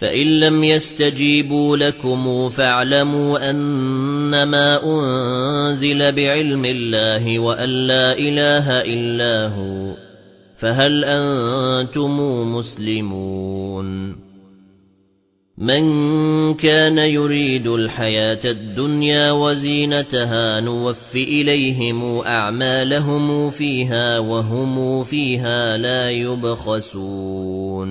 فَإِن لَّمْ يَسْتَجِيبُوا لَكُمْ فَاعْلَمُوا أَنَّمَا أُنزِلَ بِعِلْمِ اللَّهِ وَأَن لَّا إِلَٰهَ إِلَّا هُوَ فَهَلْ أَنتُمْ مُسْلِمُونَ مَن كَانَ يُرِيدُ الْحَيَاةَ الدُّنْيَا وَزِينَتَهَا نُوَفِّ إِلَيْهِمْ أَعْمَالَهُمْ فِيهَا وَهُمْ فِيهَا لَا يُبْخَسُونَ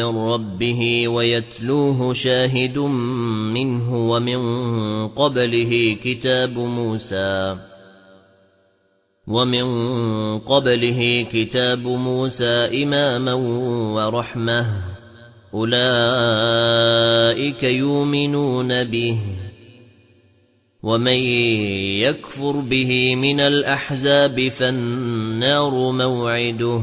رَّبِّهِ وَيَتْلُوهُ شَاهِدٌ مِّنْهُ وَمِن قَبْلِهِ كِتَابُ مُوسَى وَمِن قَبْلِهِ كِتَابُ مُوسَى إِمَامًا وَرَحْمَةً أُولَئِكَ يُؤْمِنُونَ بِهِ وَمَن يَكْفُرْ بِهِ مِنَ الْأَحْزَابِ فَالنَّارُ مَوْعِدُهُ